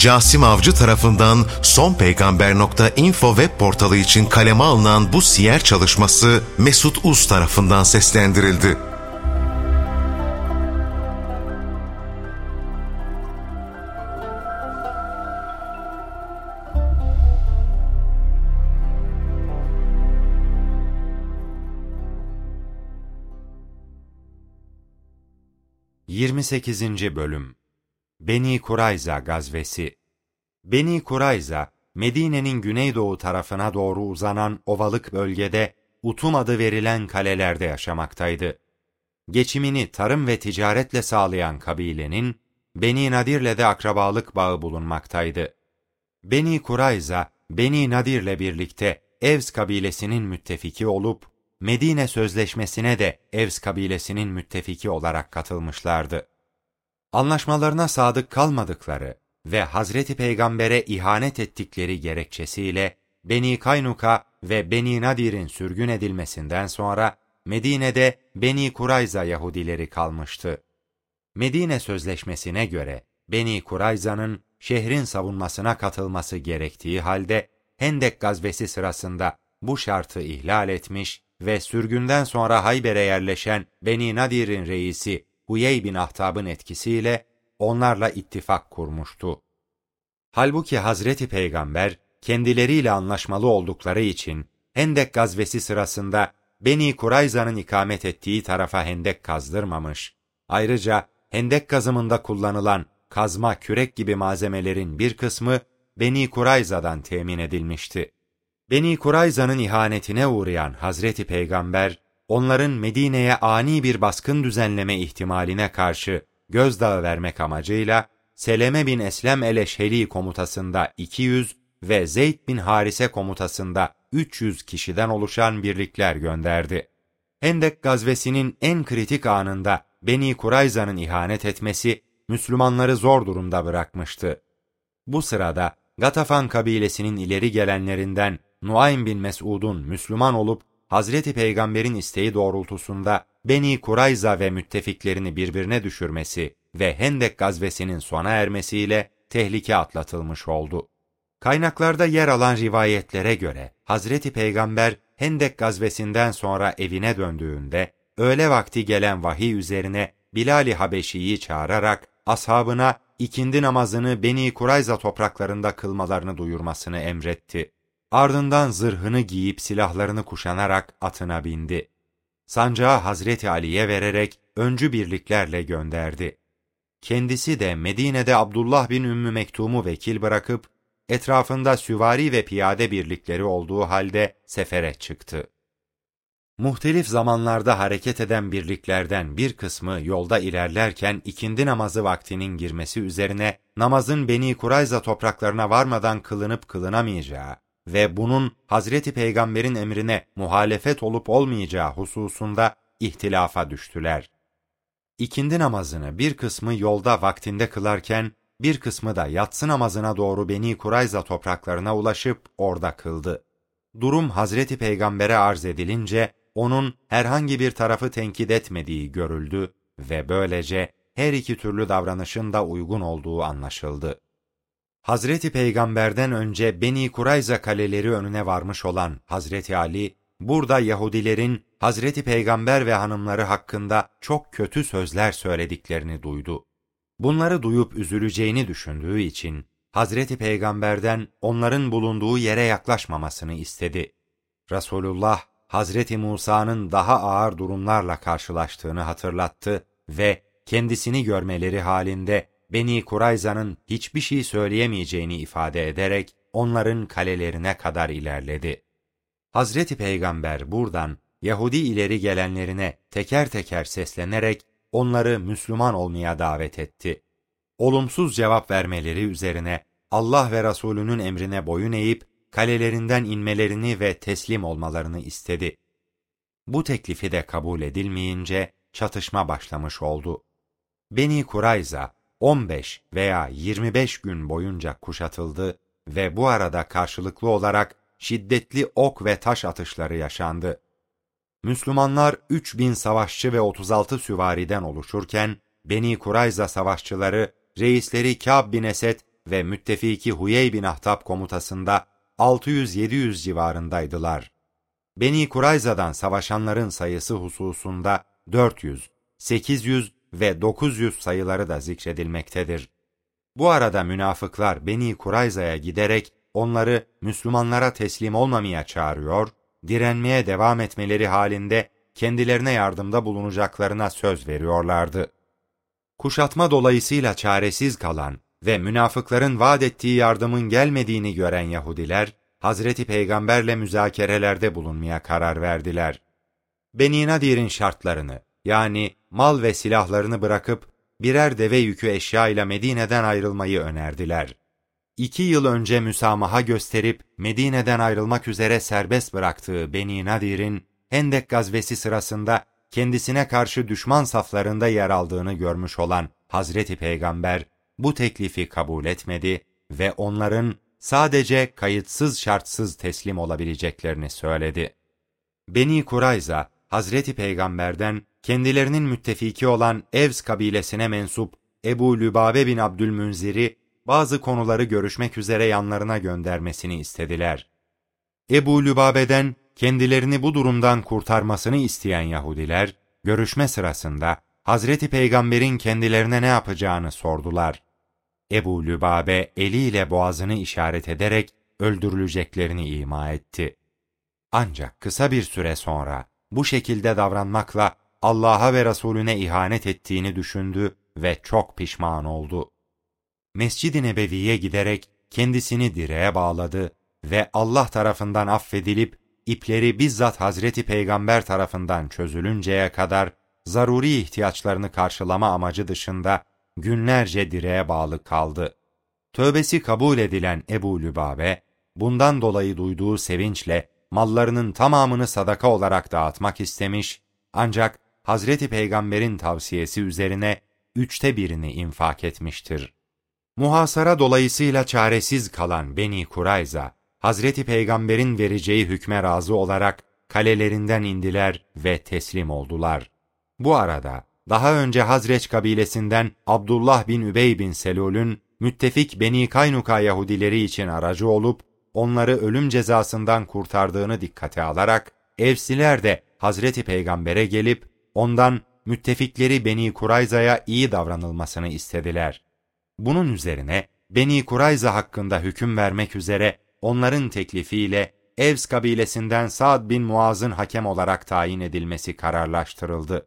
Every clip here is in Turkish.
Casim Avcı tarafından sonpeygamber.info web portalı için kaleme alınan bu siyer çalışması Mesut Uz tarafından seslendirildi. Yirmi sekizinci Bölüm Beni Kurayza Gazvesi Beni Kurayza, Medine'nin güneydoğu tarafına doğru uzanan ovalık bölgede Utum adı verilen kalelerde yaşamaktaydı. Geçimini tarım ve ticaretle sağlayan kabilenin Beni Nadir'le de akrabalık bağı bulunmaktaydı. Beni Kurayza, Beni Nadir'le birlikte Evs kabilesinin müttefiki olup Medine Sözleşmesi'ne de Evs kabilesinin müttefiki olarak katılmışlardı. Anlaşmalarına sadık kalmadıkları ve Hazreti Peygamber'e ihanet ettikleri gerekçesiyle Beni Kaynuka ve Beni Nadir'in sürgün edilmesinden sonra Medine'de Beni Kurayza Yahudileri kalmıştı. Medine Sözleşmesi'ne göre Beni Kurayza'nın şehrin savunmasına katılması gerektiği halde Hendek gazvesi sırasında bu şartı ihlal etmiş ve sürgünden sonra Hayber'e yerleşen Beni Nadir'in reisi Huyey bin Ahtab'ın etkisiyle onlarla ittifak kurmuştu. Halbuki Hazreti Peygamber kendileriyle anlaşmalı oldukları için Hendek gazvesi sırasında Beni Kurayza'nın ikamet ettiği tarafa hendek kazdırmamış. Ayrıca hendek kazımında kullanılan kazma, kürek gibi malzemelerin bir kısmı Beni Kurayza'dan temin edilmişti. Beni Kurayza'nın ihanetine uğrayan Hazreti Peygamber, onların Medine'ye ani bir baskın düzenleme ihtimaline karşı gözdağı vermek amacıyla Seleme bin Eslem el-Eşheli komutasında 200 ve Zeyd bin Harise komutasında 300 kişiden oluşan birlikler gönderdi. Hendek gazvesinin en kritik anında Beni Kurayza'nın ihanet etmesi Müslümanları zor durumda bırakmıştı. Bu sırada Gatafan kabilesinin ileri gelenlerinden Nuaym bin Mesud'un Müslüman olup Hazreti Peygamber'in isteği doğrultusunda Beni Kurayza ve müttefiklerini birbirine düşürmesi ve Hendek gazvesinin sona ermesiyle tehlike atlatılmış oldu. Kaynaklarda yer alan rivayetlere göre Hazreti Peygamber Hendek gazvesinden sonra evine döndüğünde öğle vakti gelen vahiy üzerine Bilal-i Habeşi'yi çağırarak ashabına ikindi namazını Beni Kurayza topraklarında kılmalarını duyurmasını emretti. Ardından zırhını giyip silahlarını kuşanarak atına bindi. Sancağı Hazreti Ali'ye vererek öncü birliklerle gönderdi. Kendisi de Medine'de Abdullah bin Ümmü Mektum'u vekil bırakıp etrafında süvari ve piyade birlikleri olduğu halde sefere çıktı. Muhtelif zamanlarda hareket eden birliklerden bir kısmı yolda ilerlerken ikindi namazı vaktinin girmesi üzerine namazın Beni Kurayza topraklarına varmadan kılınıp kılınamayacağı ve bunun Hazreti Peygamber'in emrine muhalefet olup olmayacağı hususunda ihtilafa düştüler. İkindi namazını bir kısmı yolda vaktinde kılarken bir kısmı da yatsı namazına doğru Beni Kurayza topraklarına ulaşıp orada kıldı. Durum Hazreti Peygamber'e arz edilince onun herhangi bir tarafı tenkit etmediği görüldü ve böylece her iki türlü davranışın da uygun olduğu anlaşıldı. Hazreti Peygamber'den önce Beni Kurayza kaleleri önüne varmış olan Hazreti Ali, burada Yahudilerin Hazreti Peygamber ve hanımları hakkında çok kötü sözler söylediklerini duydu. Bunları duyup üzüleceğini düşündüğü için Hazreti Peygamber'den onların bulunduğu yere yaklaşmamasını istedi. Resulullah Hazreti Musa'nın daha ağır durumlarla karşılaştığını hatırlattı ve kendisini görmeleri halinde Beni Kurayza'nın hiçbir şey söyleyemeyeceğini ifade ederek onların kalelerine kadar ilerledi. Hazreti Peygamber buradan Yahudi ileri gelenlerine teker teker seslenerek onları Müslüman olmaya davet etti. Olumsuz cevap vermeleri üzerine Allah ve Resulünün emrine boyun eğip kalelerinden inmelerini ve teslim olmalarını istedi. Bu teklifi de kabul edilmeyince çatışma başlamış oldu. Beni Kurayza 15 veya 25 gün boyunca kuşatıldı ve bu arada karşılıklı olarak şiddetli ok ve taş atışları yaşandı. Müslümanlar 3000 savaşçı ve 36 süvariden oluşurken Beni Kurayza savaşçıları reisleri Kâb bin Esed ve müttefiki Huyey bin Ahtab komutasında 600-700 civarındaydılar. Beni Kurayza'dan savaşanların sayısı hususunda 400, 800 ve 900 sayıları da zikredilmektedir. Bu arada münafıklar Beni Kurayza'ya giderek onları Müslümanlara teslim olmamaya çağırıyor, direnmeye devam etmeleri halinde kendilerine yardımda bulunacaklarına söz veriyorlardı. Kuşatma dolayısıyla çaresiz kalan ve münafıkların vaat ettiği yardımın gelmediğini gören Yahudiler, Hazreti Peygamberle müzakerelerde bulunmaya karar verdiler. Beni Nadir'in şartlarını, yani mal ve silahlarını bırakıp birer deve yükü eşya ile Medine'den ayrılmayı önerdiler. İki yıl önce müsamaha gösterip Medine'den ayrılmak üzere serbest bıraktığı Beni Nadir'in Hendek gazvesi sırasında kendisine karşı düşman saflarında yer aldığını görmüş olan Hazreti Peygamber bu teklifi kabul etmedi ve onların sadece kayıtsız şartsız teslim olabileceklerini söyledi. Beni Kurayza, Hazreti Peygamber'den kendilerinin müttefiki olan Evs kabilesine mensup Ebu Lübabe bin Abdülmünzir'i bazı konuları görüşmek üzere yanlarına göndermesini istediler. Ebu Lübabe'den kendilerini bu durumdan kurtarmasını isteyen Yahudiler, görüşme sırasında Hazreti Peygamber'in kendilerine ne yapacağını sordular. Ebu Lübabe eliyle boğazını işaret ederek öldürüleceklerini ima etti. Ancak kısa bir süre sonra bu şekilde davranmakla Allah'a ve Resulüne ihanet ettiğini düşündü ve çok pişman oldu. Mescid-i Nebevi'ye giderek kendisini direğe bağladı ve Allah tarafından affedilip ipleri bizzat Hazreti Peygamber tarafından çözülünceye kadar zaruri ihtiyaçlarını karşılama amacı dışında günlerce direğe bağlı kaldı. Tövbesi kabul edilen Ebu Lübabe, bundan dolayı duyduğu sevinçle mallarının tamamını sadaka olarak dağıtmak istemiş, ancak Hazreti Peygamber'in tavsiyesi üzerine üçte birini infak etmiştir. Muhasara dolayısıyla çaresiz kalan Beni Kurayza, Hazreti Peygamber'in vereceği hükme razı olarak kalelerinden indiler ve teslim oldular. Bu arada daha önce Hazreç kabilesinden Abdullah bin Übey bin Selul'ün müttefik Beni Kaynuka Yahudileri için aracı olup onları ölüm cezasından kurtardığını dikkate alarak Evsiler de Hazreti Peygamber'e gelip ondan müttefikleri Beni Kurayza'ya iyi davranılmasını istediler. Bunun üzerine Beni Kurayza hakkında hüküm vermek üzere onların teklifiyle Evs kabilesinden Sa'd bin Muaz'ın hakem olarak tayin edilmesi kararlaştırıldı.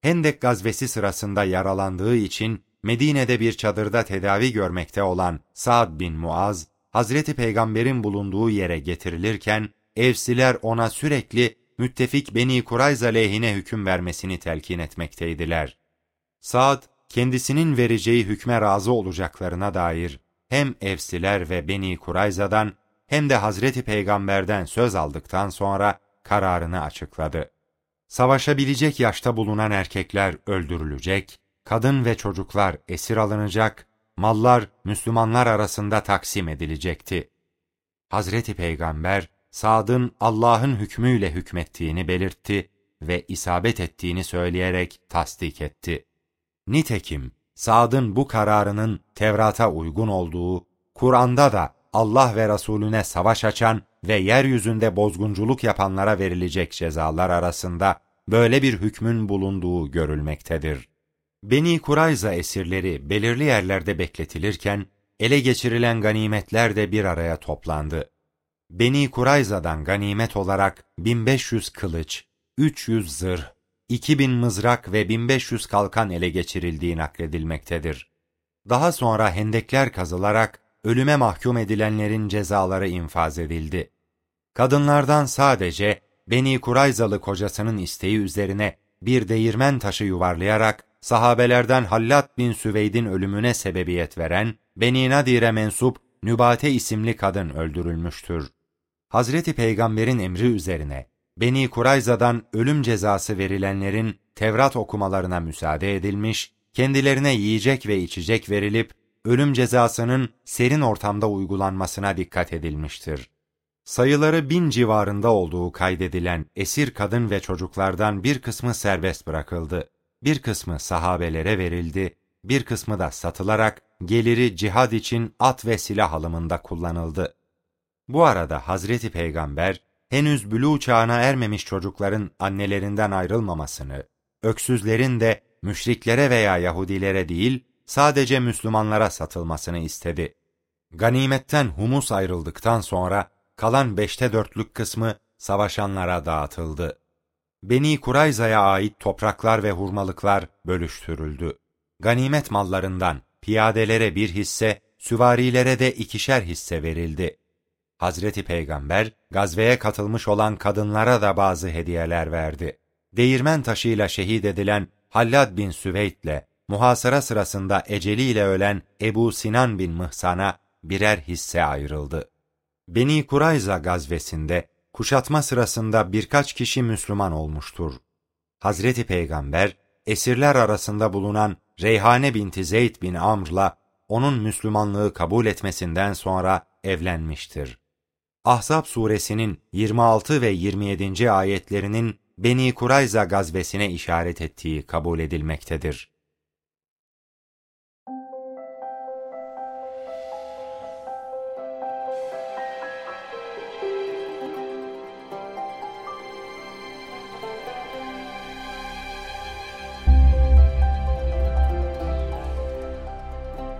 Hendek gazvesi sırasında yaralandığı için Medine'de bir çadırda tedavi görmekte olan Sa'd bin Muaz, Hazreti Peygamber'in bulunduğu yere getirilirken Evsiler ona sürekli müttefik Beni Kurayza lehine hüküm vermesini telkin etmekteydiler. Sa'd, kendisinin vereceği hükme razı olacaklarına dair hem Evsiler ve Beni Kurayza'dan hem de Hazreti Peygamber'den söz aldıktan sonra kararını açıkladı. Savaşabilecek yaşta bulunan erkekler öldürülecek, kadın ve çocuklar esir alınacak, mallar Müslümanlar arasında taksim edilecekti. Hazreti Peygamber, Sad'ın Allah'ın hükmüyle hükmettiğini belirtti ve isabet ettiğini söyleyerek tasdik etti. Nitekim Sad'ın bu kararının Tevrat'a uygun olduğu, Kur'an'da da Allah ve Resulüne savaş açan ve yeryüzünde bozgunculuk yapanlara verilecek cezalar arasında böyle bir hükmün bulunduğu görülmektedir. Beni Kurayza esirleri belirli yerlerde bekletilirken, ele geçirilen ganimetler de bir araya toplandı. Beni Kurayza'dan ganimet olarak 1500 kılıç, 300 zırh, 2000 mızrak ve 1500 kalkan ele geçirildiği nakledilmektedir. Daha sonra hendekler kazılarak ölüme mahkum edilenlerin cezaları infaz edildi. Kadınlardan sadece Beni Kurayzalı kocasının isteği üzerine bir değirmen taşı yuvarlayarak sahabelerden Hallat bin Süveyd'in ölümüne sebebiyet veren Beni Nadir'e mensup Nübate isimli kadın öldürülmüştür. Hazreti Peygamber'in emri üzerine Beni Kurayza'dan ölüm cezası verilenlerin Tevrat okumalarına müsaade edilmiş, kendilerine yiyecek ve içecek verilip ölüm cezasının serin ortamda uygulanmasına dikkat edilmiştir. Sayıları bin civarında olduğu kaydedilen esir kadın ve çocuklardan bir kısmı serbest bırakıldı. Bir kısmı sahabelere verildi, bir kısmı da satılarak geliri cihad için at ve silah alımında kullanıldı. Bu arada Hazreti Peygamber, henüz bülû çağına ermemiş çocukların annelerinden ayrılmamasını, öksüzlerin de müşriklere veya Yahudilere değil, sadece Müslümanlara satılmasını istedi. Ganimetten humus ayrıldıktan sonra kalan beşte dörtlük kısmı savaşanlara dağıtıldı. Beni Kurayza'ya ait topraklar ve hurmalıklar bölüştürüldü. Ganimet mallarından piyadelere bir hisse, süvarilere de ikişer hisse verildi. Hazreti Peygamber, gazveye katılmış olan kadınlara da bazı hediyeler verdi. Değirmen taşıyla şehit edilen Hallad bin Süveyd'le, muhasara sırasında eceliyle ölen Ebu Sinan bin Mıhsan'a birer hisse ayrıldı. Beni Kurayza gazvesinde kuşatma sırasında birkaç kişi Müslüman olmuştur. Hazreti Peygamber, esirler arasında bulunan Reyhane binti Zeyd bin Amr'la onun Müslümanlığı kabul etmesinden sonra evlenmiştir. Ahzab suresinin 26 ve 27. ayetlerinin Beni Kurayza gazvesine işaret ettiği kabul edilmektedir.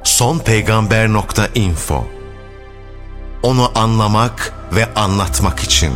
sonpeygamber.info Onu anlamak ve anlatmak için